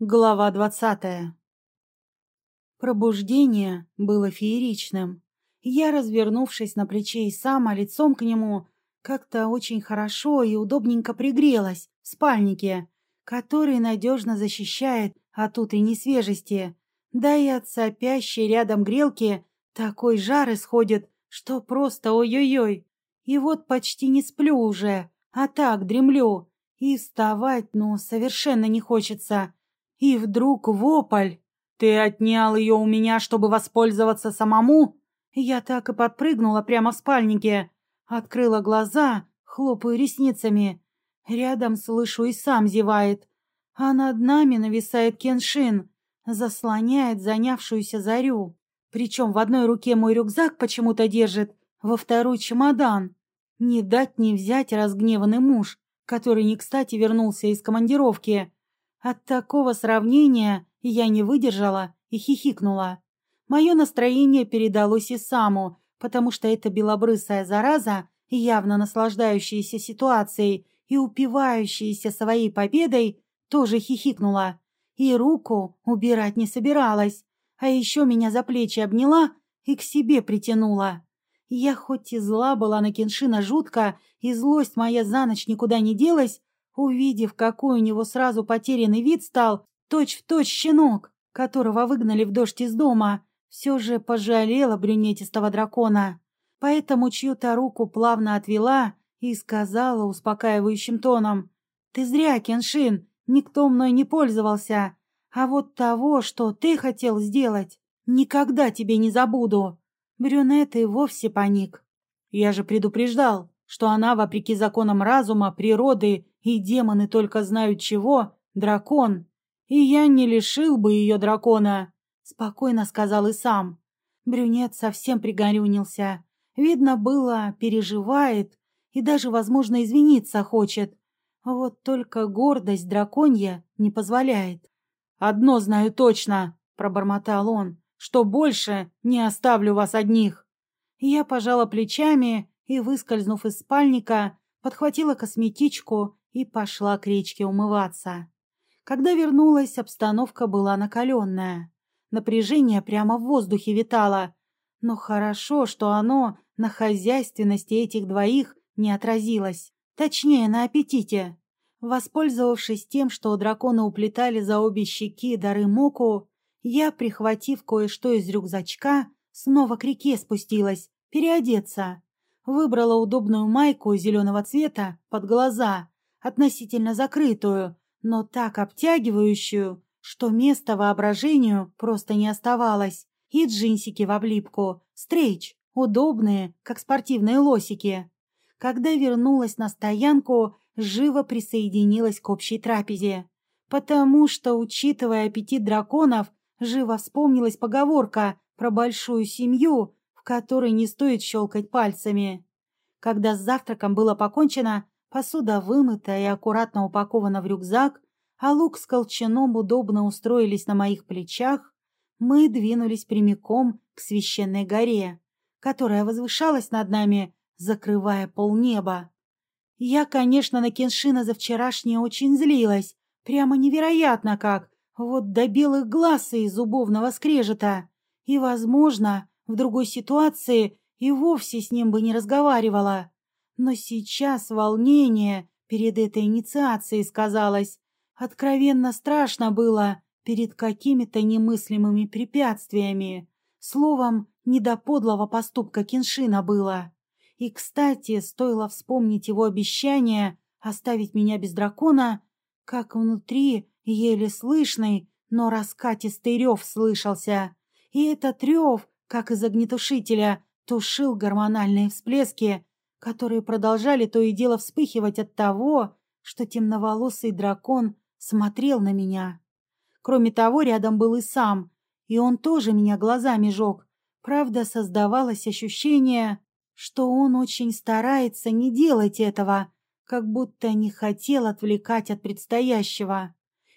Глава двадцатая Пробуждение было фееричным. Я, развернувшись на плече и сама лицом к нему, как-то очень хорошо и удобненько пригрелась в спальнике, который надежно защищает от утренней свежести, да и от сопящей рядом грелки такой жар исходит, что просто ой-ой-ой. И вот почти не сплю уже, а так дремлю, и вставать, ну, совершенно не хочется. И вдруг вопль. «Ты отнял ее у меня, чтобы воспользоваться самому?» Я так и подпрыгнула прямо в спальнике. Открыла глаза, хлопаю ресницами. Рядом слышу и сам зевает. А над нами нависает Кеншин, заслоняет занявшуюся зарю. Причем в одной руке мой рюкзак почему-то держит, во второй чемодан. Не дать не взять разгневанный муж, который не кстати вернулся из командировки. От такого сравнения я не выдержала и хихикнула. Мое настроение передалось и саму, потому что эта белобрысая зараза, явно наслаждающаяся ситуацией и упивающаяся своей победой, тоже хихикнула. И руку убирать не собиралась, а еще меня за плечи обняла и к себе притянула. Я хоть и зла была на Кеншина жутко, и злость моя за ночь никуда не делась, Увидев, какой у него сразу потерянный вид стал, точь-в-точь точь щенок, которого выгнали в дождь из дома, все же пожалела брюнетистого дракона. Поэтому чью-то руку плавно отвела и сказала успокаивающим тоном, «Ты зря, Кеншин, никто мной не пользовался, а вот того, что ты хотел сделать, никогда тебе не забуду». Брюнет и вовсе паник. «Я же предупреждал, что она, вопреки законам разума, природы и демоны только знают чего, дракон. И я не лишил бы ее дракона, — спокойно сказал и сам. Брюнет совсем пригорюнился. Видно было, переживает и даже, возможно, извиниться хочет. Вот только гордость драконья не позволяет. «Одно знаю точно», — пробормотал он, — «что больше не оставлю вас одних». Я пожала плечами и, выскользнув из спальника, подхватила косметичку и пошла к речке умываться. Когда вернулась, обстановка была накаленная. Напряжение прямо в воздухе витало. Но хорошо, что оно на хозяйственности этих двоих не отразилось. Точнее, на аппетите. Воспользовавшись тем, что драконы уплетали за обе щеки дары моку, я, прихватив кое-что из рюкзачка, снова к реке спустилась, переодеться. Выбрала удобную майку зеленого цвета под глаза, относительно закрытую, но так обтягивающую, что места воображению просто не оставалось, и джинсики в облипку, стрейч, удобные, как спортивные лосики. Когда вернулась на стоянку, живо присоединилась к общей трапезе. Потому что, учитывая аппетит драконов, живо вспомнилась поговорка про большую семью, в которой не стоит щелкать пальцами. Когда с завтраком было покончено, Посуда вымыта и аккуратно упакована в рюкзак, а лук с колчаном удобно устроились на моих плечах, мы двинулись прямиком к священной горе, которая возвышалась над нами, закрывая полнеба. Я, конечно, на Кеншина за вчерашнее очень злилась, прямо невероятно как, вот до белых глаз и зубовного скрежета. И, возможно, в другой ситуации и вовсе с ним бы не разговаривала. Но сейчас волнение перед этой инициацией сказалось. Откровенно страшно было перед какими-то немыслимыми препятствиями. Словом, не до подлого поступка Киншина было. И, кстати, стоило вспомнить его обещание оставить меня без дракона, как внутри еле слышный, но раскатистый рев слышался. И этот рев, как из огнетушителя, тушил гормональные всплески, которые продолжали то и дело вспыхивать от того, что темноволосый дракон смотрел на меня. Кроме того, рядом был и сам, и он тоже меня глазами жег. Правда, создавалось ощущение, что он очень старается не делать этого, как будто не хотел отвлекать от предстоящего.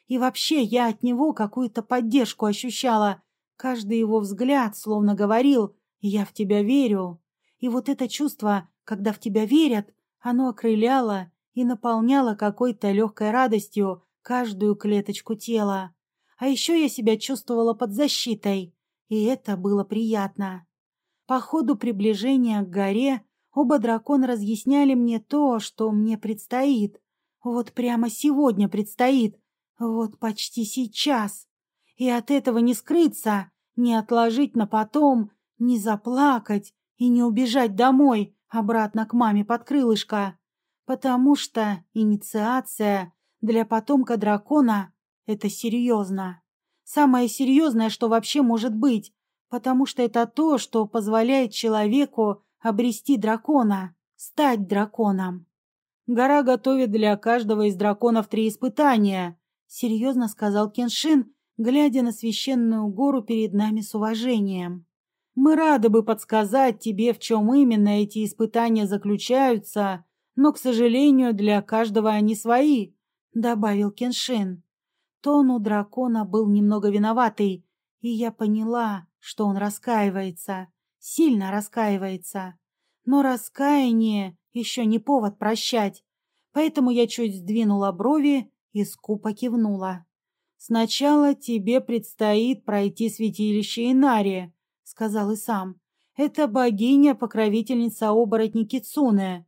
И вообще я от него какую-то поддержку ощущала. Каждый его взгляд словно говорил «Я в тебя верю». И вот это чувство когда в тебя верят, оно окрыляло и наполняло какой-то легкой радостью каждую клеточку тела. А еще я себя чувствовала под защитой, и это было приятно. По ходу приближения к горе оба дракона разъясняли мне то, что мне предстоит. Вот прямо сегодня предстоит, вот почти сейчас. И от этого не скрыться, не отложить на потом, не заплакать и не убежать домой, обратно к маме под крылышко. Потому что инициация для потомка дракона — это серьезно. Самое серьезное, что вообще может быть, потому что это то, что позволяет человеку обрести дракона, стать драконом. Гора готовит для каждого из драконов три испытания, серьезно сказал Кеншин, глядя на священную гору перед нами с уважением. Мы рады бы подсказать тебе, в чем именно эти испытания заключаются, но, к сожалению, для каждого они свои, добавил Кеншин. Тон у дракона был немного виноватый, и я поняла, что он раскаивается, сильно раскаивается. Но раскаяние еще не повод прощать, поэтому я чуть сдвинула брови и скупо кивнула. «Сначала тебе предстоит пройти святилище Инари», — сказал и сам. «Это богиня-покровительница оборотни Кицуне.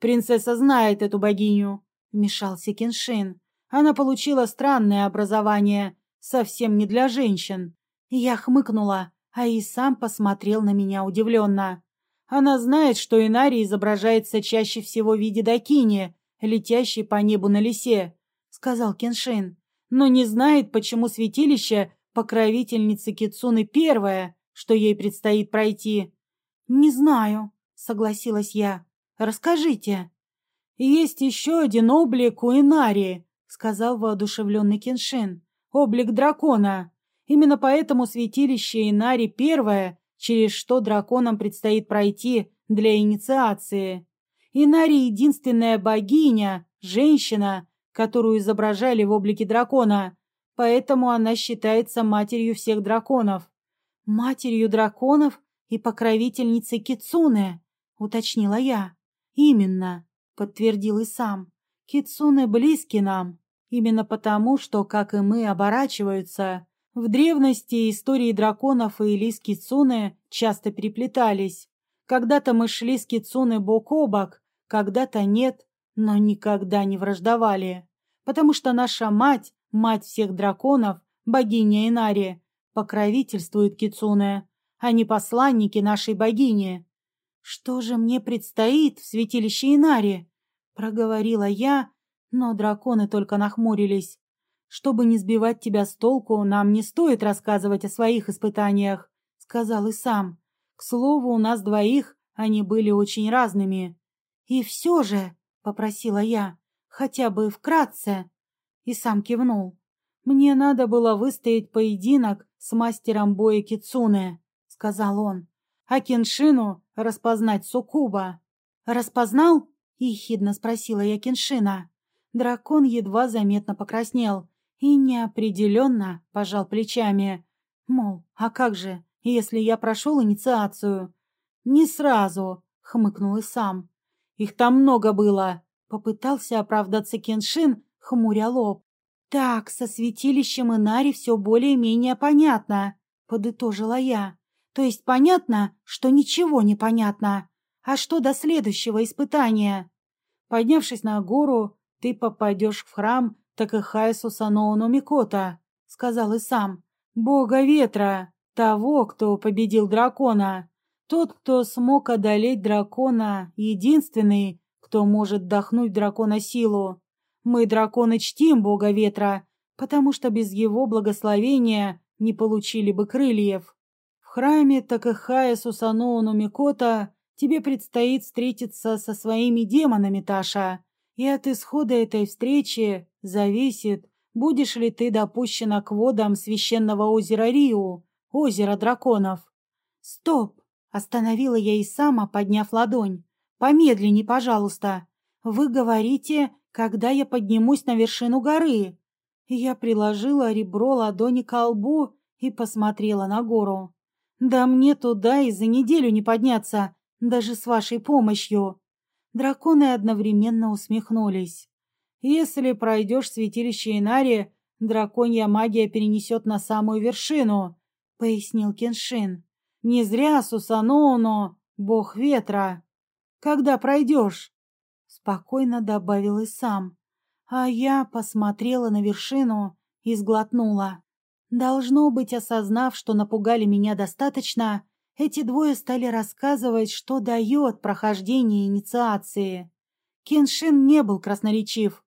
Принцесса знает эту богиню», — вмешался Кеншин. «Она получила странное образование, совсем не для женщин». Я хмыкнула, а и сам посмотрел на меня удивленно. Она знает, что Инари изображается чаще всего в виде дакини, летящей по небу на лисе, — сказал Кеншин, — но не знает, почему святилище покровительницы Кицуны первое, что ей предстоит пройти. — Не знаю, — согласилась я. — Расскажите. — Есть еще один облик у Инари, — сказал воодушевленный Кеншин. — Облик дракона. Именно поэтому святилище Инари первое, через что драконам предстоит пройти для инициации. Инари единственная богиня, женщина, которую изображали в облике дракона, поэтому она считается матерью всех драконов. Матерью драконов и покровительницей Кицуне, уточнила я. Именно, подтвердил и сам. Кицуне близки нам, именно потому, что, как и мы, оборачиваются. В древности истории драконов и Лис Кицуне часто переплетались. Когда-то мы шли с Кицуне бок о бок, когда-то нет, но никогда не враждовали. Потому что наша мать, мать всех драконов, богиня Инари, покровительствует Кицуне, а не посланники нашей богини. «Что же мне предстоит в святилище Инари?» — проговорила я, но драконы только нахмурились. Чтобы не сбивать тебя с толку, нам не стоит рассказывать о своих испытаниях, сказал и сам. К слову, у нас двоих они были очень разными. И все же, попросила я, хотя бы вкратце. И сам кивнул. Мне надо было выстоять поединок с мастером боя Кицуне, сказал он. А Кеншину распознать Сукуба. Распознал? ехидно спросила я Кеншина. Дракон едва заметно покраснел и неопределенно пожал плечами. Мол, а как же, если я прошел инициацию? Не сразу, хмыкнул и сам. Их там много было, попытался оправдаться Кеншин, хмуря лоб. Так, со святилищем Инари все более-менее понятно, подытожила я. То есть понятно, что ничего не понятно. А что до следующего испытания? Поднявшись на гору, ты попадешь в храм Такахайсу Саноуну Микота, сказал и сам, бога ветра, того, кто победил дракона. Тот, кто смог одолеть дракона, единственный, кто может вдохнуть дракона силу. Мы, драконы, чтим бога ветра, потому что без его благословения не получили бы крыльев. В храме Такахая Сусаноуну Микота тебе предстоит встретиться со своими демонами, Таша. И от исхода этой встречи зависит, будешь ли ты допущена к водам священного озера Риу, озера драконов. Стоп! Остановила я и сама, подняв ладонь. Помедленней, пожалуйста. Вы говорите, когда я поднимусь на вершину горы. Я приложила ребро ладони к лбу и посмотрела на гору. Да мне туда и за неделю не подняться, даже с вашей помощью. Драконы одновременно усмехнулись. «Если пройдешь святилище Инари, драконья магия перенесет на самую вершину, — пояснил Кеншин. Не зря Сусаноно, бог ветра. Когда пройдешь? Спокойно добавил и сам. А я посмотрела на вершину и сглотнула. Должно быть, осознав, что напугали меня достаточно, эти двое стали рассказывать, что дает прохождение инициации. Кеншин не был красноречив.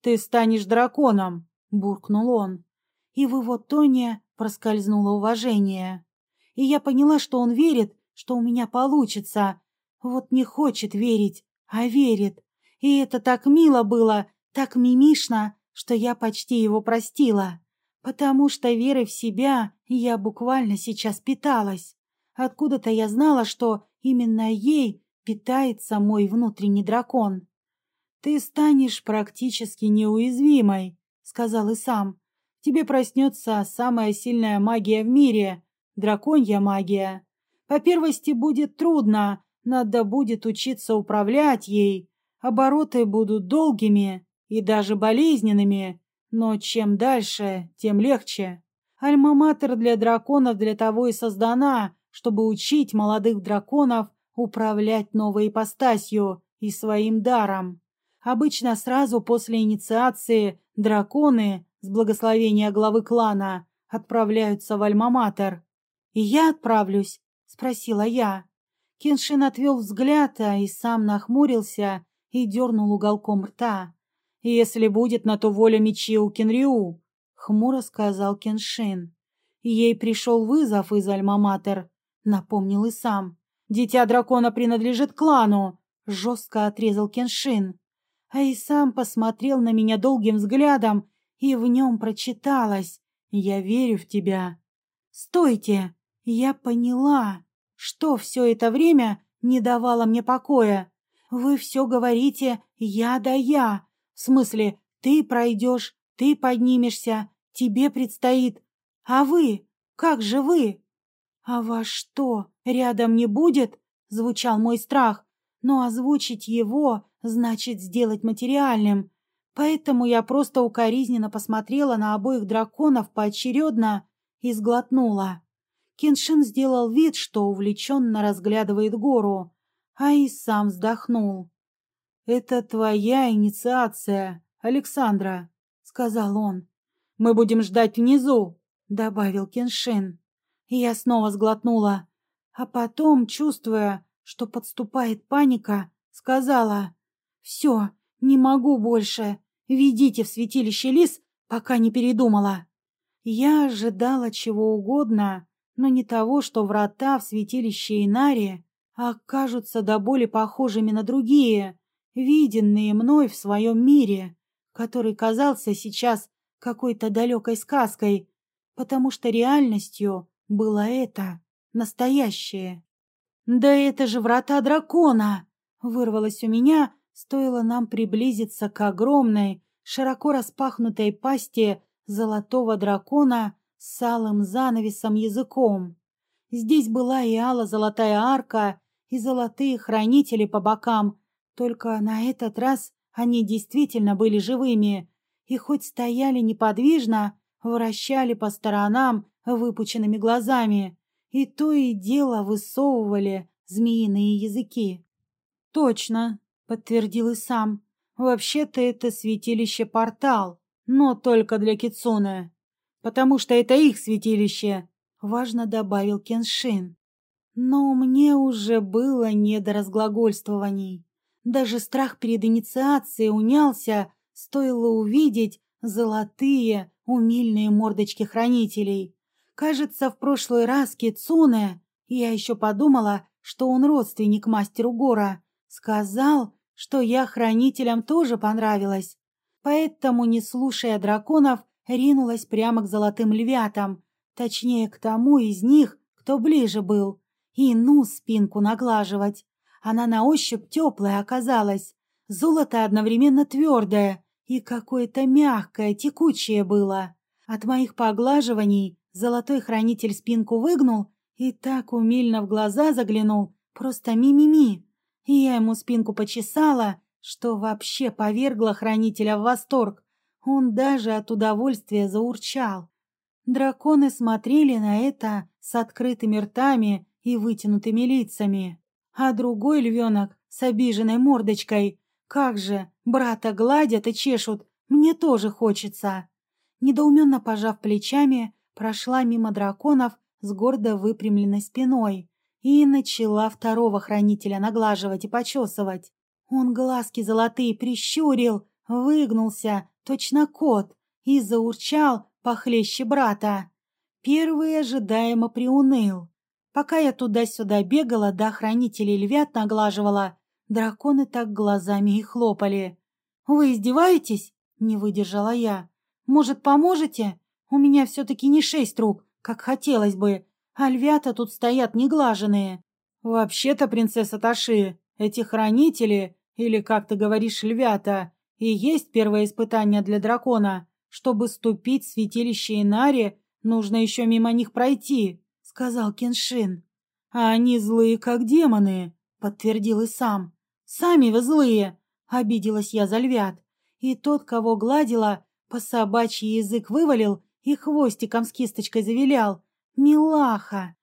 «Ты станешь драконом», — буркнул он. И в его тоне проскользнуло уважение. И я поняла, что он верит, что у меня получится. Вот не хочет верить, а верит. И это так мило было, так мимишно, что я почти его простила. Потому что верой в себя я буквально сейчас питалась. Откуда-то я знала, что именно ей питается мой внутренний дракон. «Ты станешь практически неуязвимой», — сказал и сам. «Тебе проснется самая сильная магия в мире — драконья магия. По первости будет трудно, надо будет учиться управлять ей. Обороты будут долгими и даже болезненными, но чем дальше, тем легче. Альма-матер для драконов для того и создана, чтобы учить молодых драконов управлять новой ипостасью и своим даром. Обычно сразу после инициации драконы с благословения главы клана отправляются в Альма-Матер. «И я отправлюсь?» — спросила я. Кеншин отвел взгляд, а и сам нахмурился и дернул уголком рта. «Если будет на то воля Мичио Кенриу», — хмуро сказал Кеншин. Ей пришел вызов из Альма-Матер, напомнил и сам. «Дитя дракона принадлежит клану», — жестко отрезал Кеншин а и сам посмотрел на меня долгим взглядом, и в нем прочиталось «Я верю в тебя». «Стойте!» Я поняла, что все это время не давало мне покоя. Вы все говорите «я да я». В смысле, ты пройдешь, ты поднимешься, тебе предстоит. А вы? Как же вы? А вас что, рядом не будет? Звучал мой страх. Но озвучить его значит сделать материальным. Поэтому я просто укоризненно посмотрела на обоих драконов поочередно и сглотнула. Кеншин сделал вид, что увлеченно разглядывает гору, а и сам вздохнул. «Это твоя инициация, Александра», — сказал он. «Мы будем ждать внизу», — добавил Кеншин. И я снова сглотнула, а потом, чувствуя, что подступает паника, сказала «Все, не могу больше. Ведите в святилище лис, пока не передумала». Я ожидала чего угодно, но не того, что врата в святилище Инари окажутся до боли похожими на другие, виденные мной в своем мире, который казался сейчас какой-то далекой сказкой, потому что реальностью было это, настоящее. «Да это же врата дракона!» — вырвалось у меня, Стоило нам приблизиться к огромной, широко распахнутой пасти золотого дракона с алым занавесом языком. Здесь была и ало-золотая арка, и золотые хранители по бокам, только на этот раз они действительно были живыми, и хоть стояли неподвижно, вращали по сторонам выпученными глазами, и то и дело высовывали змеиные языки. Точно, подтвердил и сам. Вообще-то это святилище-портал, но только для Кицуне, потому что это их святилище, важно добавил Кеншин. Но мне уже было не до разглагольствований. Даже страх перед инициацией унялся, стоило увидеть золотые, умильные мордочки хранителей. Кажется, в прошлый раз Кицуне, я еще подумала, что он родственник мастеру Гора, сказал, что я хранителям тоже понравилась. Поэтому, не слушая драконов, ринулась прямо к золотым львятам, точнее, к тому из них, кто ближе был, и ну спинку наглаживать. Она на ощупь теплая оказалась, золото одновременно твердое и какое-то мягкое, текучее было. От моих поглаживаний золотой хранитель спинку выгнул и так умильно в глаза заглянул, просто ми-ми-ми и я ему спинку почесала, что вообще повергло хранителя в восторг. Он даже от удовольствия заурчал. Драконы смотрели на это с открытыми ртами и вытянутыми лицами. А другой львенок с обиженной мордочкой. Как же, брата гладят и чешут, мне тоже хочется. Недоуменно пожав плечами, прошла мимо драконов с гордо выпрямленной спиной и начала второго хранителя наглаживать и почесывать. Он глазки золотые прищурил, выгнулся, точно кот, и заурчал похлеще брата. Первый ожидаемо приуныл. Пока я туда-сюда бегала, да хранителей львят наглаживала, драконы так глазами и хлопали. «Вы издеваетесь?» — не выдержала я. «Может, поможете? У меня все-таки не шесть рук, как хотелось бы, а львята тут стоят неглаженные». «Вообще-то, принцесса Таши, эти хранители, или, как ты говоришь, львята, и есть первое испытание для дракона. Чтобы ступить в святилище Инари, нужно еще мимо них пройти», — сказал Кеншин. «А они злые, как демоны», — подтвердил и сам. «Сами вы злые», — обиделась я за львят. И тот, кого гладила, по собачьи язык вывалил и хвостиком с кисточкой завилял. «Милаха!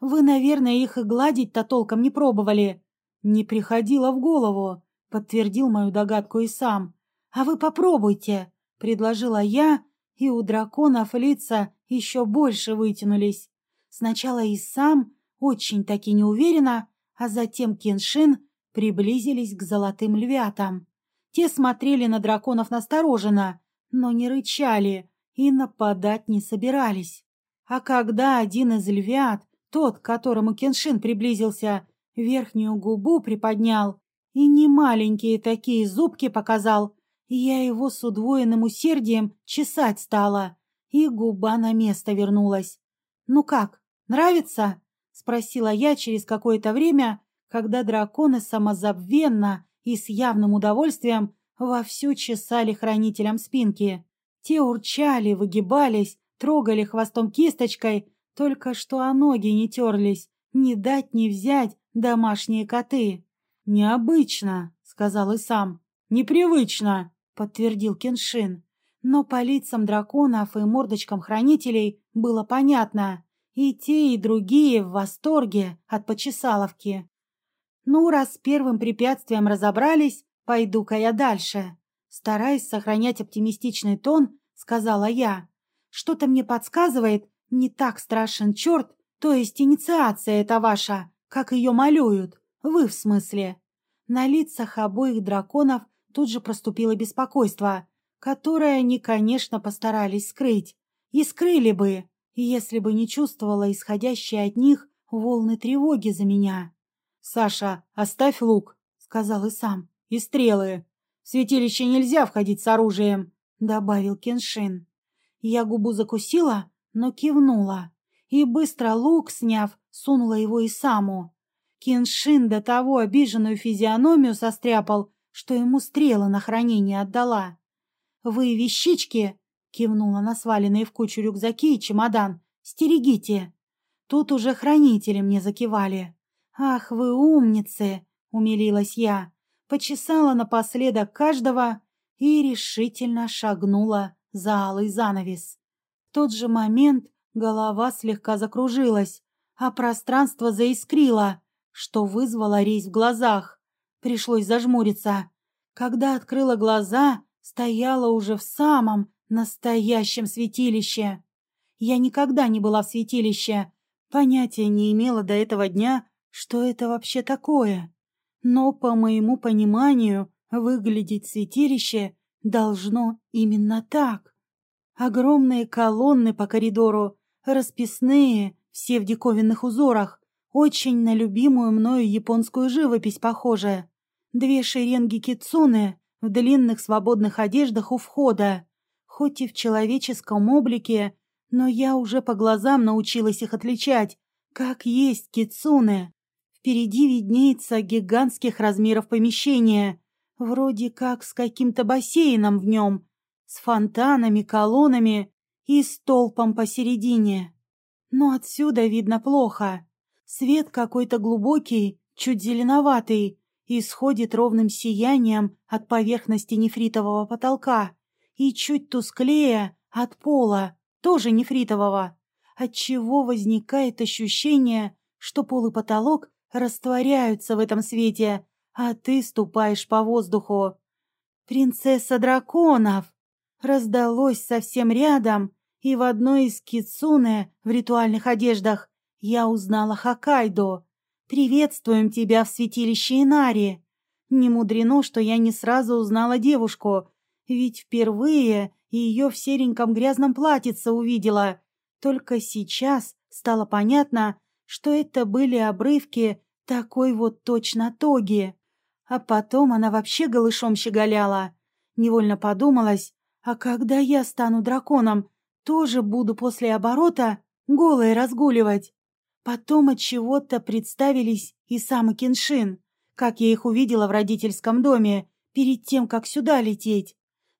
Вы, наверное, их и гладить-то толком не пробовали». «Не приходило в голову», — подтвердил мою догадку и сам. «А вы попробуйте», — предложила я, и у драконов лица еще больше вытянулись. Сначала и сам, очень-таки неуверенно, а затем Кеншин приблизились к золотым львятам. Те смотрели на драконов настороженно, но не рычали и нападать не собирались. А когда один из львят, тот, к которому Кеншин приблизился, верхнюю губу приподнял и немаленькие такие зубки показал, я его с удвоенным усердием чесать стала, и губа на место вернулась. «Ну как, нравится?» — спросила я через какое-то время, когда драконы самозабвенно и с явным удовольствием вовсю чесали хранителям спинки. Те урчали, выгибались, трогали хвостом кисточкой, только что о ноги не терлись, не дать не взять домашние коты. «Необычно», — сказал и сам. «Непривычно» подтвердил Кеншин. Но по лицам драконов и мордочкам хранителей было понятно. И те, и другие в восторге от почесаловки. Ну, раз первым препятствием разобрались, пойду-ка я дальше. Стараясь сохранять оптимистичный тон, сказала я. Что-то мне подсказывает, не так страшен черт, то есть инициация эта ваша, как ее малюют. Вы в смысле. На лицах обоих драконов тут же проступило беспокойство, которое они, конечно, постарались скрыть. И скрыли бы, если бы не чувствовала исходящие от них волны тревоги за меня. «Саша, оставь лук», — сказал и сам, — «и стрелы. В святилище нельзя входить с оружием», — добавил Кеншин. Я губу закусила, но кивнула, и быстро лук, сняв, сунула его и саму. Кеншин до того обиженную физиономию состряпал, что ему стрелы на хранение отдала. «Вы вещички!» — кивнула на сваленные в кучу рюкзаки и чемодан. «Стерегите!» Тут уже хранители мне закивали. «Ах, вы умницы!» — умилилась я. Почесала напоследок каждого и решительно шагнула за алый занавес. В тот же момент голова слегка закружилась, а пространство заискрило, что вызвало резь в глазах. Пришлось зажмуриться. Когда открыла глаза, стояла уже в самом настоящем святилище. Я никогда не была в святилище, понятия не имела до этого дня, что это вообще такое. Но, по моему пониманию, выглядеть святилище должно именно так. Огромные колонны по коридору, расписные, все в диковинных узорах, очень на любимую мною японскую живопись похожая. Две шеренги кицуны в длинных свободных одеждах у входа. Хоть и в человеческом облике, но я уже по глазам научилась их отличать, как есть кицуны. Впереди виднеется гигантских размеров помещение, вроде как с каким-то бассейном в нем, с фонтанами, колоннами и столпом посередине. Но отсюда видно плохо. Свет какой-то глубокий, чуть зеленоватый, исходит ровным сиянием от поверхности нефритового потолка и чуть тусклее от пола, тоже нефритового, отчего возникает ощущение, что пол и потолок растворяются в этом свете, а ты ступаешь по воздуху. «Принцесса драконов!» раздалось совсем рядом, и в одной из кицуне в ритуальных одеждах я узнала Хоккайдо. «Приветствуем тебя в святилище Инари!» Не мудрено, что я не сразу узнала девушку, ведь впервые ее в сереньком грязном платьице увидела. Только сейчас стало понятно, что это были обрывки такой вот точно тоги. А потом она вообще голышом щеголяла. Невольно подумалось, а когда я стану драконом, тоже буду после оборота голой разгуливать. Потом от чего-то представились и сам и Кеншин, как я их увидела в родительском доме перед тем, как сюда лететь.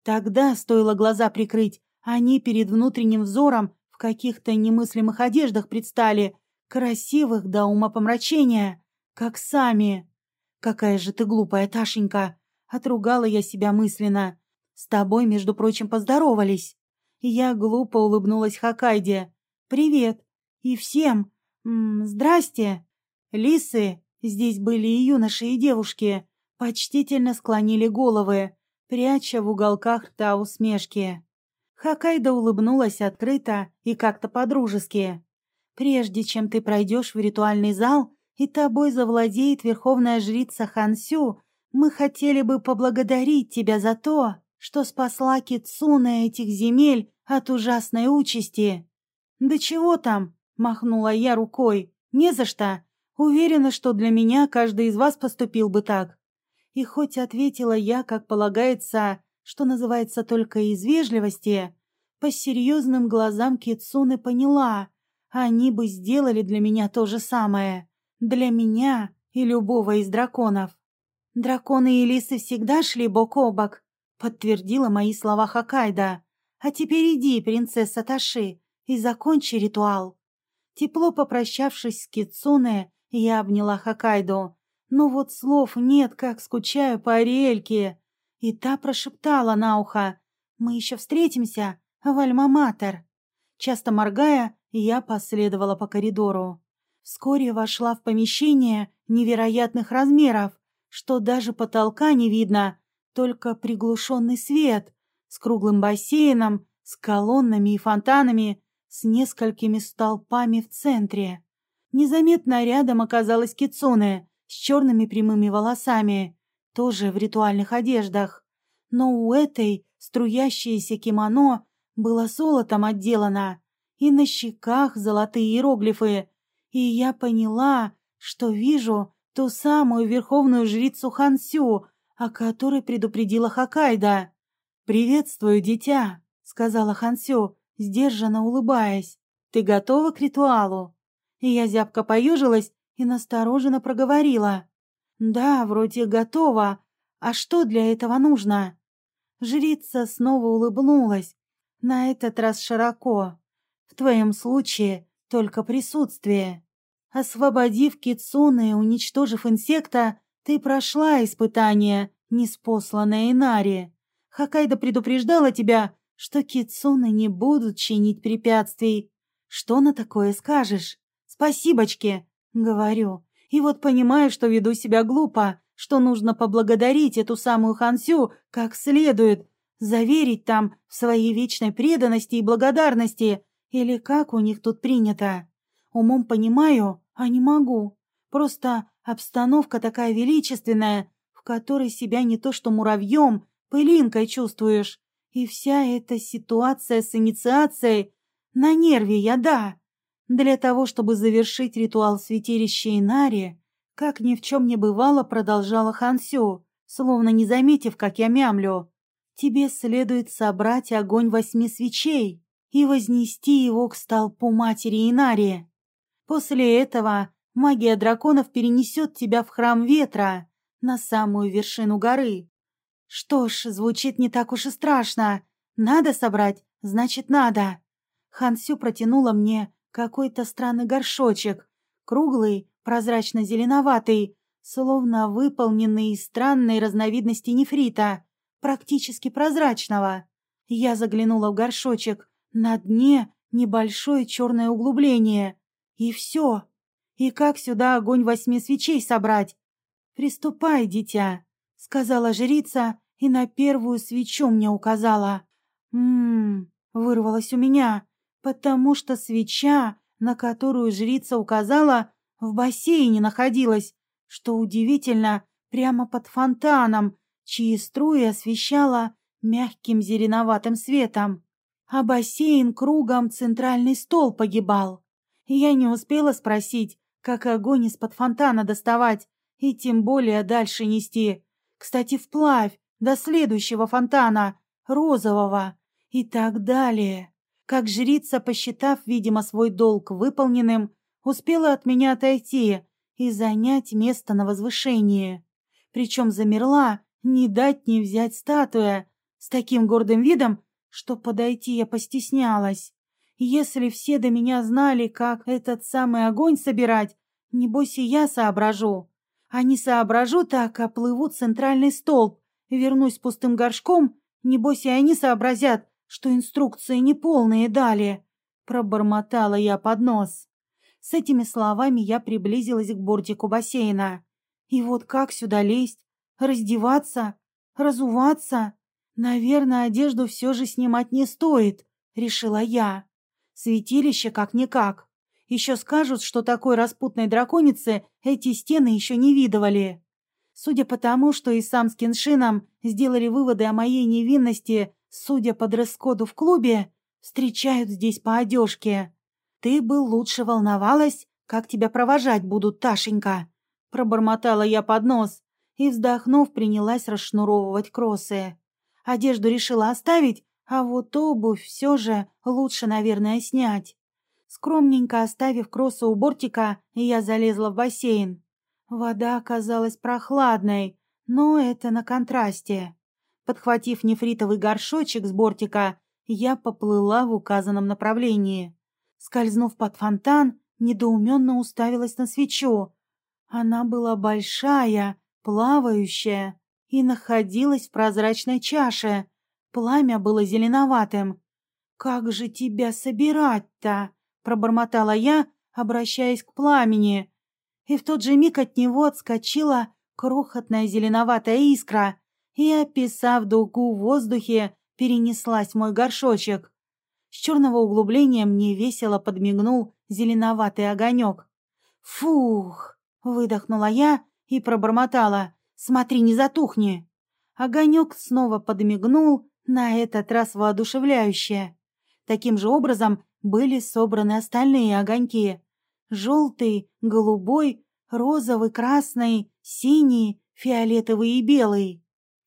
Тогда, стоило глаза прикрыть, они перед внутренним взором в каких-то немыслимых одеждах предстали, красивых до умопомрачения, как сами. «Какая же ты глупая, Ташенька!» — отругала я себя мысленно. «С тобой, между прочим, поздоровались». Я глупо улыбнулась Хакайде. «Привет!» «И всем! М -м, здрасте!» Лисы, здесь были и юноши, и девушки, почтительно склонили головы, пряча в уголках рта усмешки. Хакайда улыбнулась открыто и как-то по-дружески. «Прежде чем ты пройдешь в ритуальный зал и тобой завладеет верховная жрица Хансю, мы хотели бы поблагодарить тебя за то, что спасла Кицуна этих земель от ужасной участи». «Да чего там?» — махнула я рукой. «Не за что. Уверена, что для меня каждый из вас поступил бы так. И хоть ответила я, как полагается, что называется только из вежливости, по серьезным глазам Кицуны поняла, они бы сделали для меня то же самое. Для меня и любого из драконов. Драконы и лисы всегда шли бок о бок, подтвердила мои слова Хакайда. А теперь иди, принцесса Таши, и закончи ритуал. Тепло попрощавшись с Кицуне, я обняла Хакайду. Но вот слов нет, как скучаю по Ариэльке. И та прошептала на ухо. «Мы еще встретимся в Альма-Матер». Часто моргая, я последовала по коридору. Вскоре вошла в помещение невероятных размеров, что даже потолка не видно, только приглушенный свет с круглым бассейном, с колоннами и фонтанами, с несколькими столпами в центре. Незаметно рядом оказалась Кицуне, с черными прямыми волосами, тоже в ритуальных одеждах. Но у этой струящееся кимоно было золотом отделано, и на щеках золотые иероглифы, и я поняла, что вижу ту самую верховную жрицу Хансю, о которой предупредила Хакайда. «Приветствую, дитя», — сказала Хансю, сдержанно улыбаясь. «Ты готова к ритуалу?» И я зябко поежилась и настороженно проговорила. «Да, вроде готово. А что для этого нужно?» Жрица снова улыбнулась, на этот раз широко. «В твоем случае только присутствие. Освободив Кицуны и уничтожив инсекта, ты прошла испытание, неспосланное Инари. Хакайда предупреждала тебя, что Кицуны не будут чинить препятствий. Что на такое скажешь? Спасибочки!» Говорю. И вот понимаю, что веду себя глупо, что нужно поблагодарить эту самую Хансю как следует, заверить там в своей вечной преданности и благодарности, или как у них тут принято. Умом понимаю, а не могу. Просто обстановка такая величественная, в которой себя не то что муравьем, пылинкой чувствуешь. И вся эта ситуация с инициацией на нерве я, да. Для того, чтобы завершить ритуал святилища Инари, как ни в чем не бывало, продолжала Хансю, словно не заметив, как я мямлю. Тебе следует собрать огонь восьми свечей и вознести его к столпу матери Инари. После этого магия драконов перенесет тебя в храм ветра, на самую вершину горы. Что ж, звучит не так уж и страшно. Надо собрать, значит надо. Хансю протянула мне какой-то странный горшочек, круглый, прозрачно-зеленоватый, словно выполненный из странной разновидности нефрита, практически прозрачного. Я заглянула в горшочек. На дне небольшое черное углубление. И все. И как сюда огонь восьми свечей собрать? «Приступай, дитя», — сказала жрица и на первую свечу мне указала. «М-м-м», вырвалось у меня, потому что свеча, на которую жрица указала, в бассейне находилась, что удивительно, прямо под фонтаном, чьи струи освещала мягким зеленоватым светом. А бассейн кругом центральный стол погибал. Я не успела спросить, как огонь из-под фонтана доставать, и тем более дальше нести. Кстати, вплавь, до следующего фонтана, розового, и так далее. Как жрица, посчитав, видимо, свой долг выполненным, успела от меня отойти и занять место на возвышении. Причем замерла, не дать не взять статуя, с таким гордым видом, что подойти я постеснялась. Если все до меня знали, как этот самый огонь собирать, небось и я соображу. А не соображу так, а плыву центральный столб, вернусь пустым горшком, небось и они сообразят, что инструкции неполные дали. Пробормотала я под нос. С этими словами я приблизилась к бортику бассейна. И вот как сюда лезть? Раздеваться? Разуваться? Наверное, одежду все же снимать не стоит, решила я. Святилище как-никак. Еще скажут, что такой распутной драконицы эти стены еще не видывали. Судя по тому, что и сам с Киншином сделали выводы о моей невинности, судя по дресс-коду в клубе, встречают здесь по одежке. Ты бы лучше волновалась, как тебя провожать будут, Ташенька. Пробормотала я под нос и, вздохнув, принялась расшнуровывать кроссы. Одежду решила оставить, а вот обувь все же лучше, наверное, снять. Скромненько оставив кроссы у бортика, я залезла в бассейн. Вода оказалась прохладной, но это на контрасте. Подхватив нефритовый горшочек с бортика, я поплыла в указанном направлении. Скользнув под фонтан, недоуменно уставилась на свечу. Она была большая, плавающая и находилась в прозрачной чаше. Пламя было зеленоватым. «Как же тебя собирать-то?» пробормотала я, обращаясь к пламени. И в тот же миг от него отскочила крохотная зеленоватая искра и, описав дугу в воздухе, перенеслась в мой горшочек. С черного углубления мне весело подмигнул зеленоватый огонек. «Фух!» — выдохнула я и пробормотала. «Смотри, не затухни!» Огонек снова подмигнул, на этот раз воодушевляюще. Таким же образом были собраны остальные огоньки. Желтый, голубой, розовый, красный, синий, фиолетовый и белый.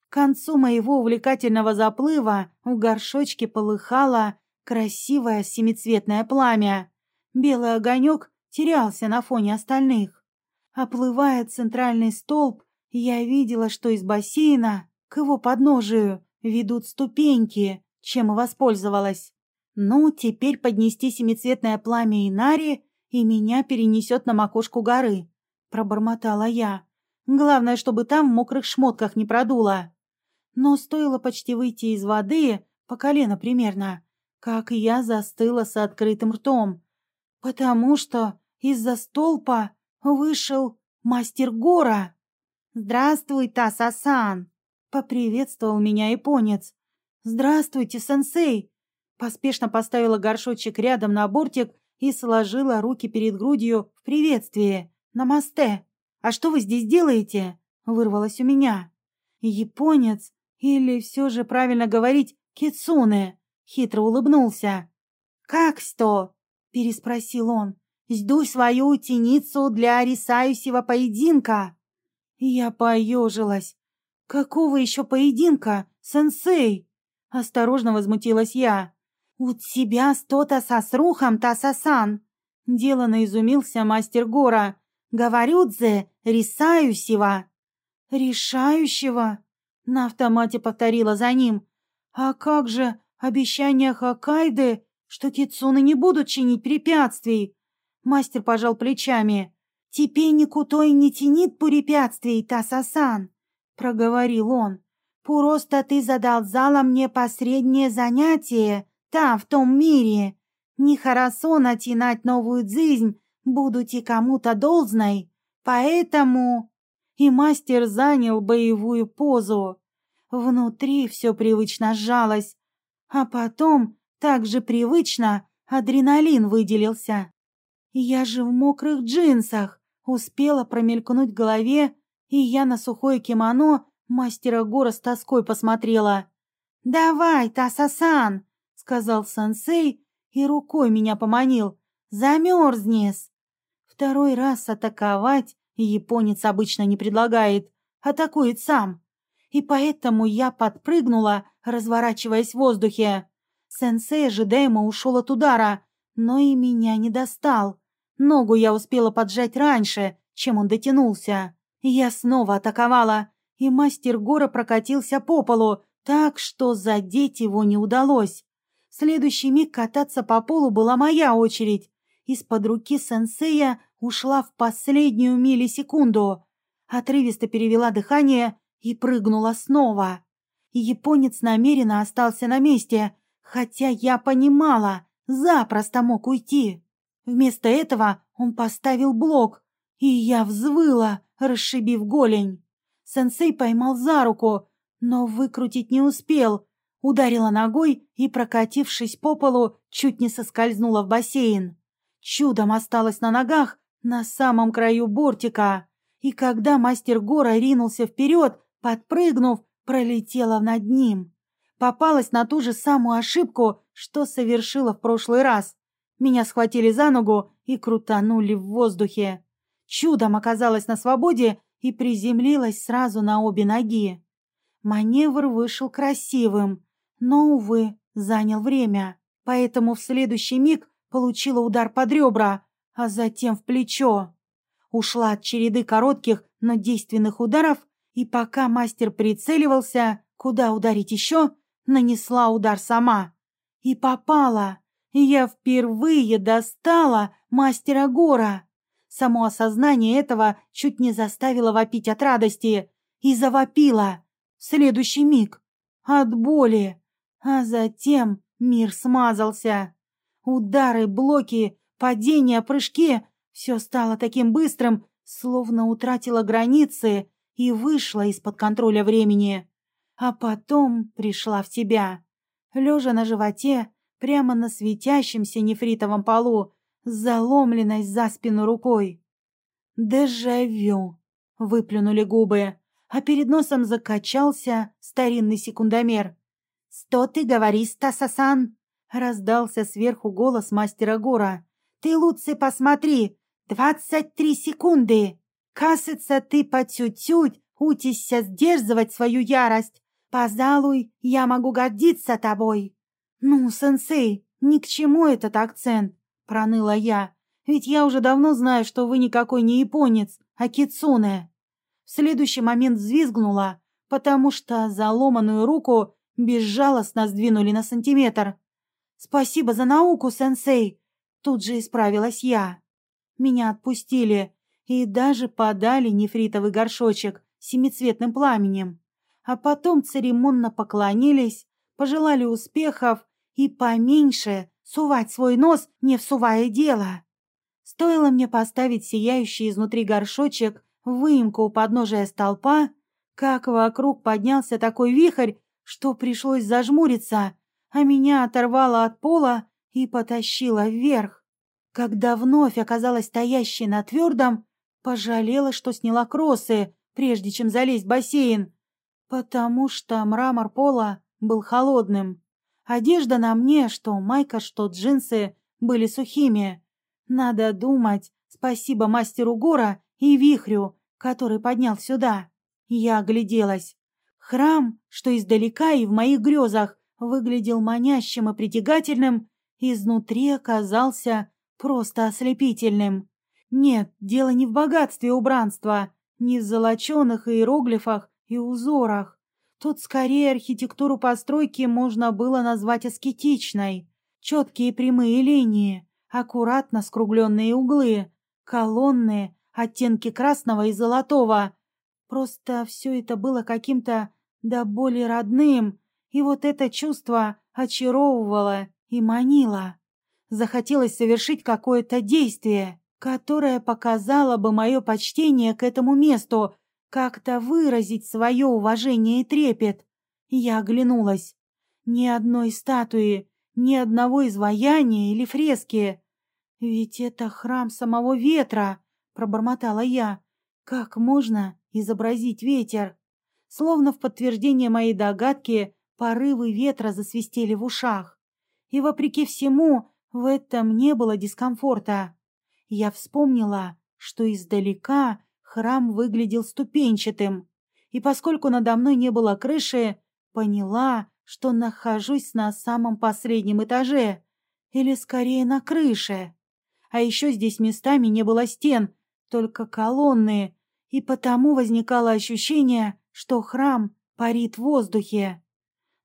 К концу моего увлекательного заплыва в горшочке полыхало красивое семицветное пламя. Белый огонек терялся на фоне остальных. Оплывая центральный столб, я видела, что из бассейна к его подножию ведут ступеньки, чем и воспользовалась. Ну, теперь поднести семицветное пламя Инари, и меня перенесет на макушку горы, пробормотала я. Главное, чтобы там в мокрых шмотках не продуло. Но стоило почти выйти из воды, по колено примерно, как я застыла с открытым ртом, потому что из-за столпа вышел мастер Гора. «Здравствуй, Тасасан!» — поприветствовал меня японец. «Здравствуйте, сенсей!» Поспешно поставила горшочек рядом на бортик и сложила руки перед грудью в приветствии. «Намасте! А что вы здесь делаете?» Вырвалось у меня. «Японец? Или все же правильно говорить «кицуне»?» Хитро улыбнулся. «Как что?» — переспросил он. «Жду свою утеницу для рисающего поединка». Я поежилась. «Какого еще поединка, сенсей?» Осторожно возмутилась я. «У тебя что-то со срухом, Тасасан!» Делано изумился мастер Гора. «Говорю, Дзе, рисающего!» «Решающего?» На автомате повторила за ним. «А как же обещание Хоккайды, что кицуны не будут чинить препятствий?» Мастер пожал плечами. «Теперь никто и не тянит препятствий, Тасасан!» Проговорил он. Просто ты задолжала мне последнее занятие там, в том мире. Нехорошо начинать новую жизнь, будучи кому-то должной. Поэтому...» И мастер занял боевую позу. Внутри все привычно сжалось, а потом, так же привычно, адреналин выделился. Я же в мокрых джинсах, успела промелькнуть в голове, и я на сухое кимоно мастера Гора с тоской посмотрела. «Давай, Тасасан!» — сказал сенсей и рукой меня поманил. «Замерзнес!» Второй раз атаковать японец обычно не предлагает, атакует сам и поэтому я подпрыгнула, разворачиваясь в воздухе. Сенсей ожидаемо ушел от удара, но и меня не достал. Ногу я успела поджать раньше, чем он дотянулся. Я снова атаковала, и мастер Гора прокатился по полу, так что задеть его не удалось. В следующий миг кататься по полу была моя очередь. Из-под руки сенсея ушла в последнюю миллисекунду. Отрывисто перевела дыхание и прыгнула снова. Японец намеренно остался на месте, хотя я понимала, запросто мог уйти. Вместо этого он поставил блок, и я взвыла, расшибив голень. Сенсей поймал за руку, но выкрутить не успел. Ударила ногой и, прокатившись по полу, чуть не соскользнула в бассейн. Чудом осталась на ногах на самом краю бортика. И когда мастер Гора ринулся вперед, Подпрыгнув, пролетела над ним. Попалась на ту же самую ошибку, что совершила в прошлый раз. Меня схватили за ногу и крутанули в воздухе. Чудом оказалась на свободе и приземлилась сразу на обе ноги. Маневр вышел красивым, но, увы, занял время, поэтому в следующий миг получила удар под ребра, а затем в плечо. Ушла от череды коротких, но действенных ударов и пока мастер прицеливался, куда ударить еще, нанесла удар сама. И попала. Я впервые достала мастера Гора. Само осознание этого чуть не заставило вопить от радости. И завопила. Следующий миг. От боли. А затем мир смазался. Удары, блоки, падения, прыжки — все стало таким быстрым, словно утратило границы и вышла из-под контроля времени. А потом пришла в себя. Лежа на животе, прямо на светящемся нефритовом полу, с заломленной за спину рукой. «Дежавю!» — выплюнули губы, а перед носом закачался старинный секундомер. «Что ты говоришь, Тасасан?» — раздался сверху голос мастера Гора. «Ты лучше посмотри! Двадцать три секунды!» Кажется, ты по чуть-чуть учишься сдерживать свою ярость. Пожалуй, я могу гордиться тобой. Ну, сенсей, ни к чему этот акцент, проныла я. Ведь я уже давно знаю, что вы никакой не японец, а кицуне. В следующий момент взвизгнула, потому что заломанную руку безжалостно сдвинули на сантиметр. «Спасибо за науку, сенсей!» Тут же исправилась я. Меня отпустили, и даже подали нефритовый горшочек с семицветным пламенем. А потом церемонно поклонились, пожелали успехов и поменьше сувать свой нос, не всувая дело. Стоило мне поставить сияющий изнутри горшочек в выемку у подножия столпа, как вокруг поднялся такой вихрь, что пришлось зажмуриться, а меня оторвало от пола и потащило вверх. Когда вновь оказалась стоящей на твердом, Пожалела, что сняла кроссы, прежде чем залезть в бассейн, потому что мрамор пола был холодным. Одежда на мне, что майка, что джинсы, были сухими. Надо думать, спасибо мастеру Гора и Вихрю, который поднял сюда. Я огляделась. Храм, что издалека и в моих грезах выглядел манящим и притягательным, изнутри оказался просто ослепительным. Нет, дело не в богатстве убранства, не в золоченых иероглифах и узорах. Тут скорее архитектуру постройки можно было назвать аскетичной. Четкие прямые линии, аккуратно скругленные углы, колонны, оттенки красного и золотого. Просто все это было каким-то да более родным, и вот это чувство очаровывало и манило. Захотелось совершить какое-то действие, которое показало бы мое почтение к этому месту, как-то выразить свое уважение и трепет. Я оглянулась. Ни одной статуи, ни одного изваяния или фрески. «Ведь это храм самого ветра», — пробормотала я. «Как можно изобразить ветер?» Словно в подтверждение моей догадки, порывы ветра засвистели в ушах. И, вопреки всему, в этом не было дискомфорта. Я вспомнила, что издалека храм выглядел ступенчатым, и поскольку надо мной не было крыши, поняла, что нахожусь на самом последнем этаже, или скорее на крыше. А еще здесь местами не было стен, только колонны, и потому возникало ощущение, что храм парит в воздухе.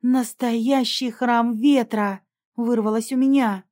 «Настоящий храм ветра!» — вырвалось у меня.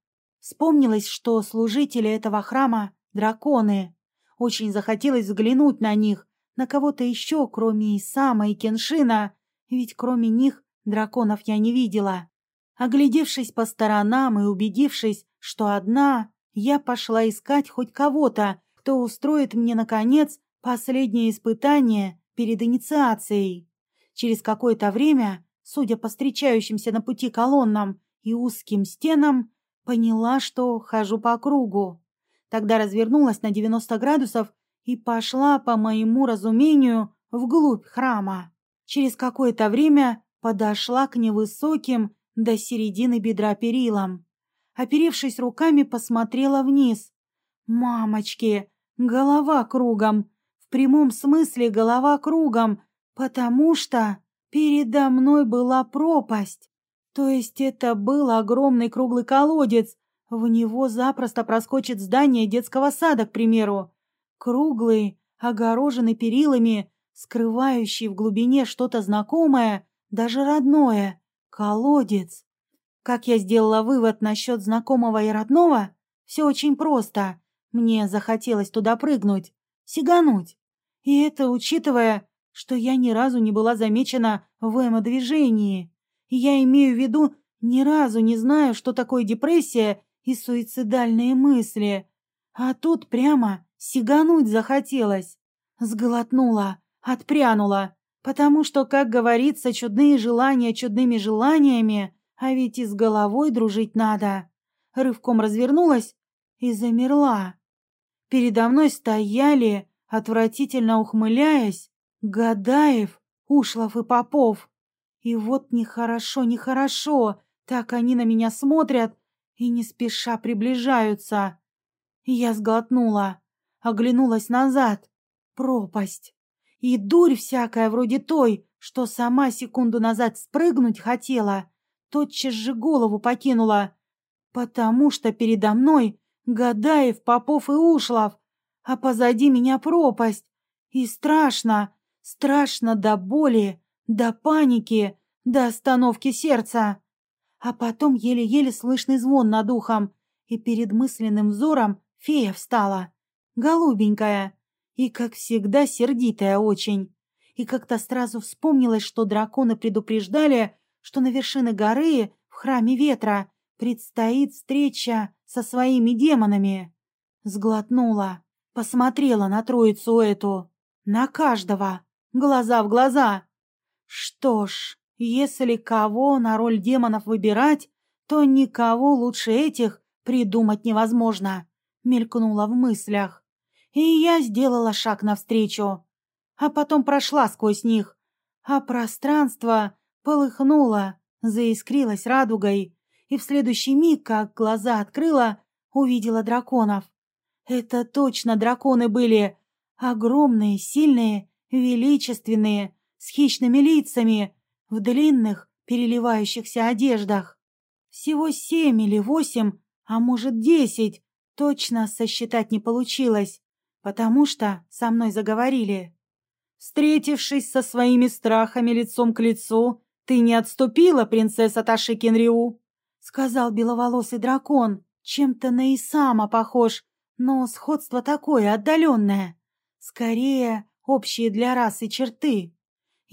Вспомнилось, что служители этого храма — драконы. Очень захотелось взглянуть на них, на кого-то еще, кроме Исама и Кеншина, ведь кроме них драконов я не видела. Оглядевшись по сторонам и убедившись, что одна, я пошла искать хоть кого-то, кто устроит мне, наконец, последнее испытание перед инициацией. Через какое-то время, судя по встречающимся на пути колоннам и узким стенам, поняла, что хожу по кругу. Тогда развернулась на 90 градусов и пошла, по моему разумению, вглубь храма. Через какое-то время подошла к невысоким до середины бедра перилам. Оперевшись руками, посмотрела вниз. «Мамочки! Голова кругом! В прямом смысле голова кругом, потому что передо мной была пропасть. То есть это был огромный круглый колодец. В него запросто проскочит здание детского сада, к примеру. Круглый, огороженный перилами, скрывающий в глубине что-то знакомое, даже родное. Колодец. Как я сделала вывод насчет знакомого и родного? Все очень просто. Мне захотелось туда прыгнуть, сигануть. И это учитывая, что я ни разу не была замечена в эмо-движении. Я имею в виду, ни разу не знаю, что такое депрессия и суицидальные мысли. А тут прямо сигануть захотелось. Сглотнула, отпрянула, потому что, как говорится, чудные желания чудными желаниями, а ведь и с головой дружить надо. Рывком развернулась и замерла. Передо мной стояли, отвратительно ухмыляясь, Гадаев, Ушлов и Попов. И вот нехорошо, нехорошо, так они на меня смотрят и не спеша приближаются. Я сглотнула, оглянулась назад. Пропасть. И дурь всякая вроде той, что сама секунду назад спрыгнуть хотела, тотчас же голову покинула, потому что передо мной Гадаев, Попов и Ушлов, а позади меня пропасть. И страшно, страшно до боли, до паники, до остановки сердца. А потом еле-еле слышный звон над ухом, и перед мысленным взором фея встала, голубенькая и, как всегда, сердитая очень. И как-то сразу вспомнилось, что драконы предупреждали, что на вершине горы, в храме ветра, предстоит встреча со своими демонами. Сглотнула, посмотрела на троицу эту, на каждого, глаза в глаза. Что ж, если кого на роль демонов выбирать, то никого лучше этих придумать невозможно, мелькнула в мыслях. И я сделала шаг навстречу, а потом прошла сквозь них, а пространство полыхнуло, заискрилось радугой, и в следующий миг, как глаза открыла, увидела драконов. Это точно драконы были, огромные, сильные, величественные, с хищными лицами, в длинных, переливающихся одеждах. Всего семь или восемь, а может десять, точно сосчитать не получилось, потому что со мной заговорили. Встретившись со своими страхами лицом к лицу, ты не отступила, принцесса Таши Кенриу, сказал беловолосый дракон, чем-то на Исама похож, но сходство такое отдаленное. Скорее, общие для расы черты.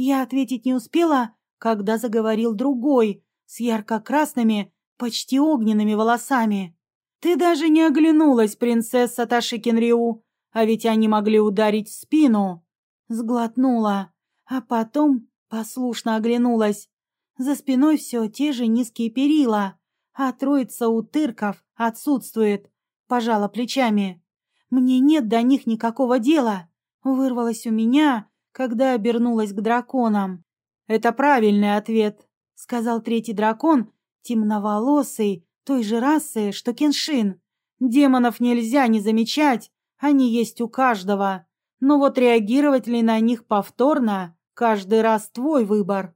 Я ответить не успела, когда заговорил другой, с ярко-красными, почти огненными волосами. «Ты даже не оглянулась, принцесса Ташикинриу, а ведь они могли ударить в спину!» Сглотнула, а потом послушно оглянулась. За спиной все те же низкие перила, а троица утырков отсутствует. Пожала плечами. Мне нет до них никакого дела. Вырвалось у меня, когда обернулась к драконам. Это правильный ответ, сказал третий дракон, темноволосый, той же расы, что Кеншин. Демонов нельзя не замечать, они есть у каждого. Но вот реагировать ли на них повторно, каждый раз твой выбор.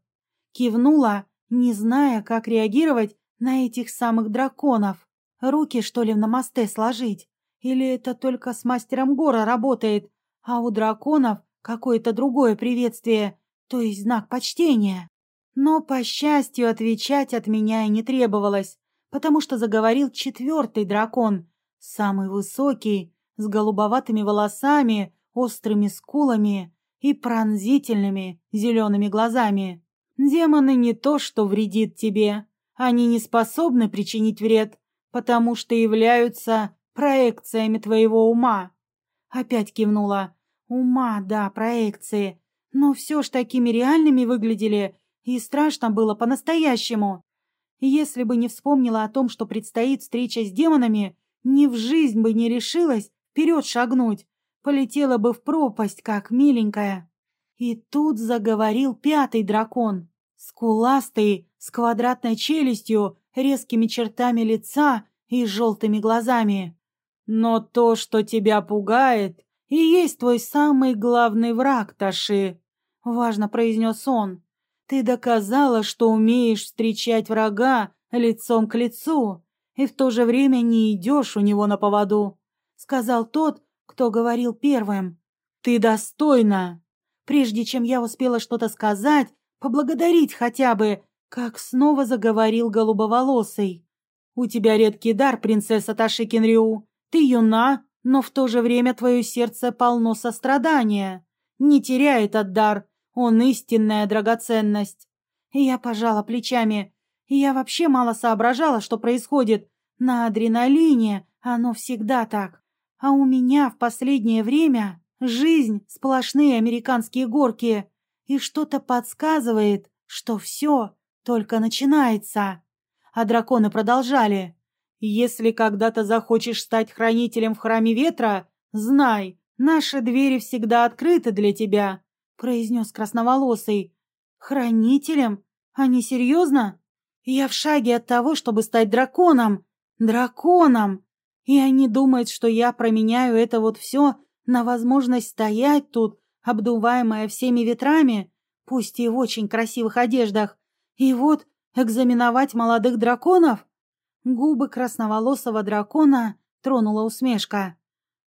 Кивнула, не зная, как реагировать на этих самых драконов. Руки, что ли, на мосте сложить? Или это только с мастером Гора работает, а у драконов какое-то другое приветствие, то есть знак почтения? Но, по счастью, отвечать от меня и не требовалось, потому что заговорил четвертый дракон, самый высокий, с голубоватыми волосами, острыми скулами и пронзительными зелеными глазами. Демоны не то, что вредит тебе. Они не способны причинить вред, потому что являются проекциями твоего ума. Опять кивнула. Ума, да, проекции. Но все ж такими реальными выглядели, и страшно было по-настоящему. Если бы не вспомнила о том, что предстоит встреча с демонами, ни в жизнь бы не решилась вперед шагнуть. Полетела бы в пропасть, как миленькая. И тут заговорил пятый дракон. Скуластый, с квадратной челюстью, резкими чертами лица и желтыми глазами. Но то, что тебя пугает, и есть твой самый главный враг, Таши, — важно произнес он. Ты доказала, что умеешь встречать врага лицом к лицу, и в то же время не идешь у него на поводу, — сказал тот, кто говорил первым. Ты достойна. Прежде чем я успела что-то сказать, поблагодарить хотя бы, как снова заговорил голубоволосый. «У тебя редкий дар, принцесса Ташикинрю. Ты юна, но в то же время твое сердце полно сострадания. Не теряй этот дар, он истинная драгоценность». Я пожала плечами. Я вообще мало соображала, что происходит. На адреналине оно всегда так. А у меня в последнее время жизнь сплошные американские горки. И что-то подсказывает, что все только начинается. А драконы продолжали. Если когда-то захочешь стать хранителем в храме ветра, знай, наши двери всегда открыты для тебя, произнес красноволосый. Хранителем? Они серьезно? Я в шаге от того, чтобы стать драконом. Драконом! И они думают, что я променяю это вот все на возможность стоять тут, обдуваемая всеми ветрами, пусть и в очень красивых одеждах, и вот экзаменовать молодых драконов? Губы красноволосого дракона тронула усмешка.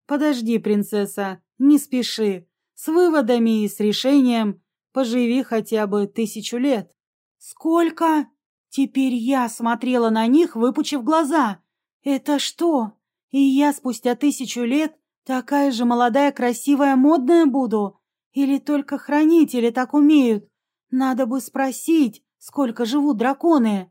Подожди, принцесса, не спеши. С выводами и с решением поживи хотя бы тысячу лет. Сколько? Теперь я смотрела на них, выпучив глаза. Это что? И я спустя тысячу лет такая же молодая, красивая, модная буду? Или только хранители так умеют? Надо бы спросить, сколько живут драконы.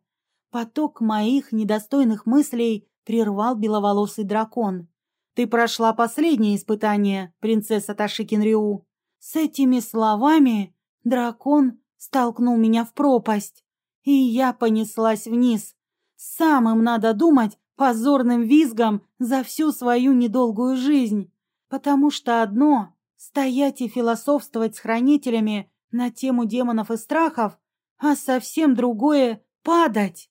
Поток моих недостойных мыслей прервал беловолосый дракон. Ты прошла последнее испытание, принцесса Ташикинриу. С этими словами дракон столкнул меня в пропасть, и я понеслась вниз. Самым надо думать позорным визгом за всю свою недолгую жизнь, потому что одно — стоять и философствовать с хранителями на тему демонов и страхов, а совсем другое — падать.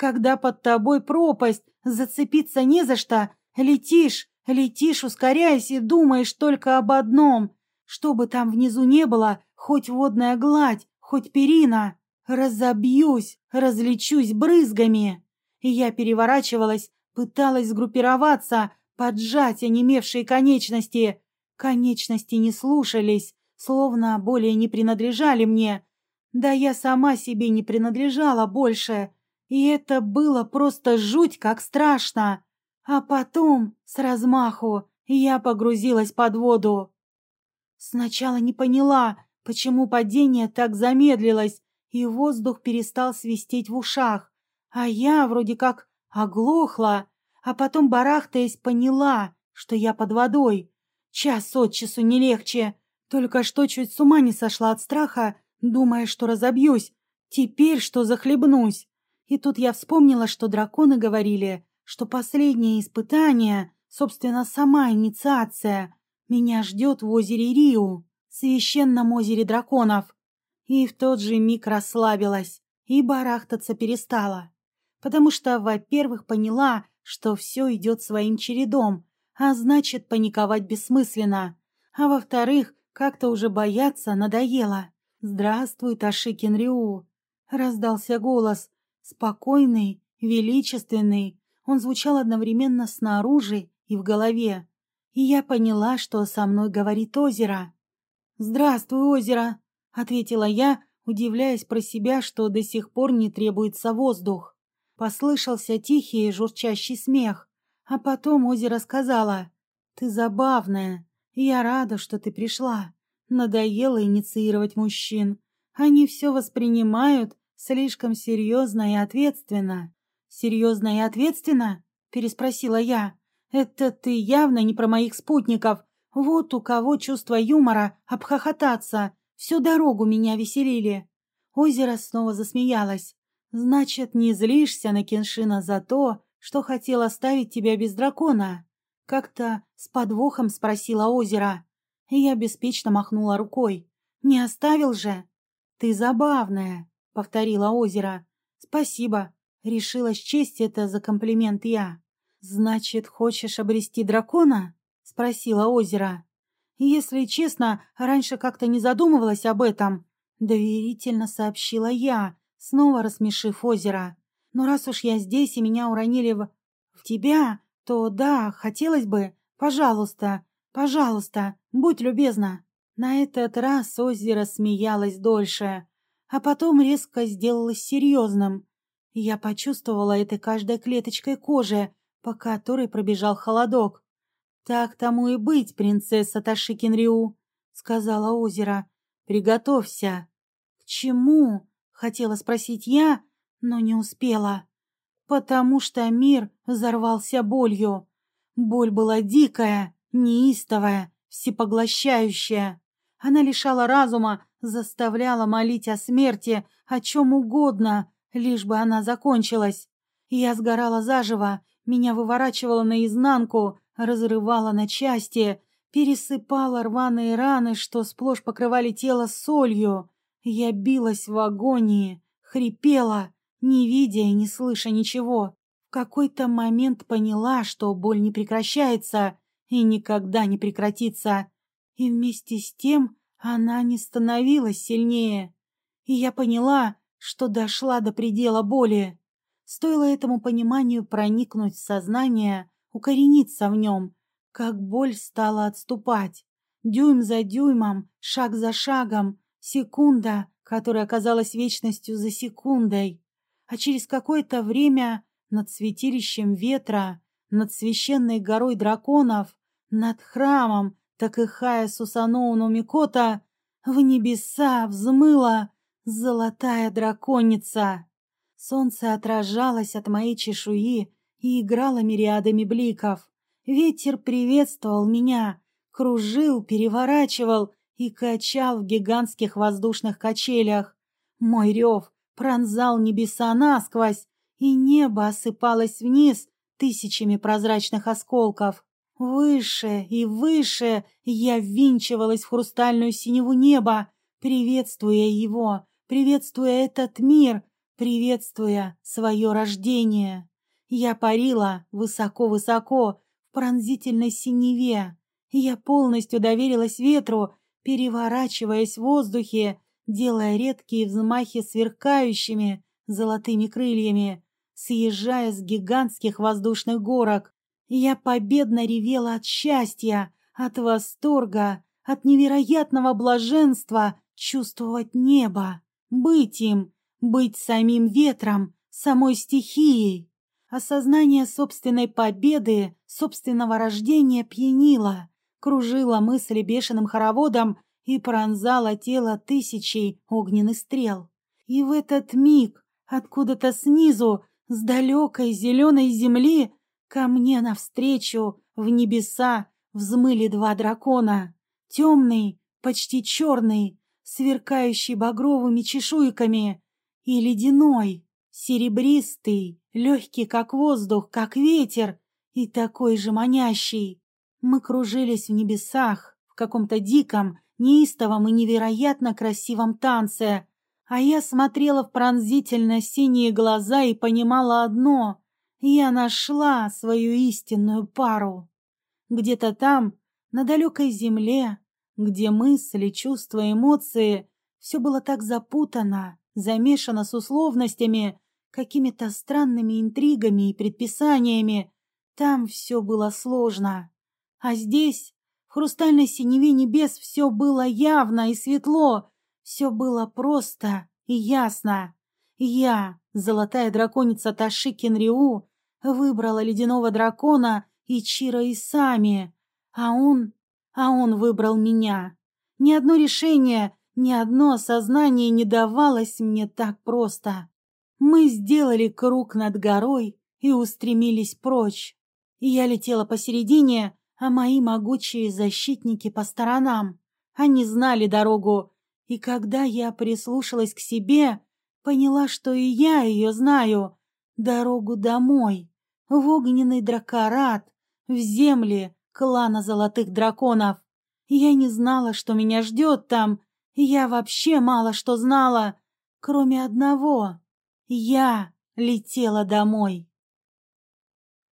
Когда под тобой пропасть, зацепиться не за что, летишь, летишь, ускоряясь и думаешь только об одном, что бы там внизу не было, хоть водная гладь, хоть перина, разобьюсь, разлечусь брызгами. Я переворачивалась, пыталась сгруппироваться, поджать онемевшие конечности. Конечности не слушались, словно более не принадлежали мне, да я сама себе не принадлежала больше, и это было просто жуть как страшно. А потом, с размаху, я погрузилась под воду. Сначала не поняла, Почему падение так замедлилось, и воздух перестал свистеть в ушах, а я вроде как оглохла, а потом, барахтаясь, поняла, что я под водой. Час от часу не легче. Только что чуть с ума не сошла от страха, думая, что разобьюсь. Теперь что захлебнусь. И тут я вспомнила, что драконы говорили, что последнее испытание, собственно, сама инициация, меня ждет в озере Риу, священном озере драконов. И в тот же миг расслабилась и барахтаться перестала. Потому что, во-первых, поняла, что все идет своим чередом, а значит, паниковать бессмысленно. А во-вторых, как-то уже бояться надоело. «Здравствуй, Ташикин Риу!» Раздался голос, спокойный, величественный. Он звучал одновременно снаружи и в голове. И я поняла, что со мной говорит озеро. «Здравствуй, озеро!» — ответила я, удивляясь про себя, что до сих пор не требуется воздух. Послышался тихий журчащий смех, а потом озеро сказала, «Ты забавная, я рада, что ты пришла. Надоело инициировать мужчин. Они все воспринимают слишком серьезно и ответственно». «Серьезно и ответственно?» — переспросила я. «Это ты явно не про моих спутников. Вот у кого чувство юмора обхохотаться. Всю дорогу меня веселили». Озеро снова засмеялось. Значит, не злишься на Кеншина за то, что хотел оставить тебя без дракона? Как-то с подвохом спросила озеро. Я беспечно махнула рукой. Не оставил же? Ты забавная, повторила озеро. Спасибо. Решила счесть это за комплимент я. Значит, хочешь обрести дракона? Спросила озеро. Если честно, раньше как-то не задумывалась об этом. Доверительно сообщила я, снова рассмешив озеро. Но раз уж я здесь и меня уронили в... в тебя, то да, хотелось бы... Пожалуйста, пожалуйста, будь любезна. На этот раз озеро смеялось дольше, а потом резко сделалось серьезным. Я почувствовала это каждой клеточкой кожи, по которой пробежал холодок. «Так тому и быть, принцесса Ташикинриу», — сказала озеро. «Приготовься». «К чему?» Хотела спросить я, но не успела. Потому что мир взорвался болью. Боль была дикая, неистовая, всепоглощающая. Она лишала разума, заставляла молить о смерти, о чем угодно, лишь бы она закончилась. Я сгорала заживо, меня выворачивало наизнанку, разрывало на части, пересыпала рваные раны, что сплошь покрывали тело солью. Я билась в агонии, хрипела, не видя и не слыша ничего. В какой-то момент поняла, что боль не прекращается и никогда не прекратится. И вместе с тем она не становилась сильнее. И я поняла, что дошла до предела боли. Стоило этому пониманию проникнуть в сознание, укорениться в нем, как боль стала отступать. Дюйм за дюймом, шаг за шагом, Секунда, которая оказалась вечностью за секундой. А через какое-то время над святилищем ветра, над священной горой драконов, над храмом Такыхая Сусаноуну Микота в небеса взмыла золотая драконица. Солнце отражалось от моей чешуи и играло мириадами бликов. Ветер приветствовал меня, кружил, переворачивал и качал в гигантских воздушных качелях. Мой рев пронзал небеса насквозь, и небо осыпалось вниз тысячами прозрачных осколков. Выше и выше я ввинчивалась в хрустальную синеву неба, приветствуя его, приветствуя этот мир, приветствуя свое рождение. Я парила высоко-высоко в пронзительной синеве. Я полностью доверилась ветру переворачиваясь в воздухе, делая редкие взмахи сверкающими золотыми крыльями, съезжая с гигантских воздушных горок. Я победно ревела от счастья, от восторга, от невероятного блаженства чувствовать небо, быть им, быть самим ветром, самой стихией. Осознание собственной победы, собственного рождения пьянило, кружила мысли бешеным хороводом и пронзала тело тысячей огненных стрел. И в этот миг откуда-то снизу, с далекой зеленой земли, ко мне навстречу в небеса взмыли два дракона. Темный, почти черный, сверкающий багровыми чешуйками, и ледяной, серебристый, легкий, как воздух, как ветер, и такой же манящий. Мы кружились в небесах, в каком-то диком, неистовом и невероятно красивом танце, а я смотрела в пронзительно синие глаза и понимала одно — я нашла свою истинную пару. Где-то там, на далекой земле, где мысли, чувства, эмоции — все было так запутано, замешано с условностями, какими-то странными интригами и предписаниями. Там все было сложно. А здесь, в хрустальной синеве небес, все было явно и светло, все было просто и ясно. Я, золотая драконица Таши Кенриу, выбрала ледяного дракона и Чира Исами, а он... а он выбрал меня. Ни одно решение, ни одно осознание не давалось мне так просто. Мы сделали круг над горой и устремились прочь. Я летела посередине, а мои могучие защитники по сторонам. Они знали дорогу, и когда я прислушалась к себе, поняла, что и я ее знаю. Дорогу домой, в огненный дракорат, в земли клана золотых драконов. Я не знала, что меня ждет там. Я вообще мало что знала, кроме одного. Я летела домой.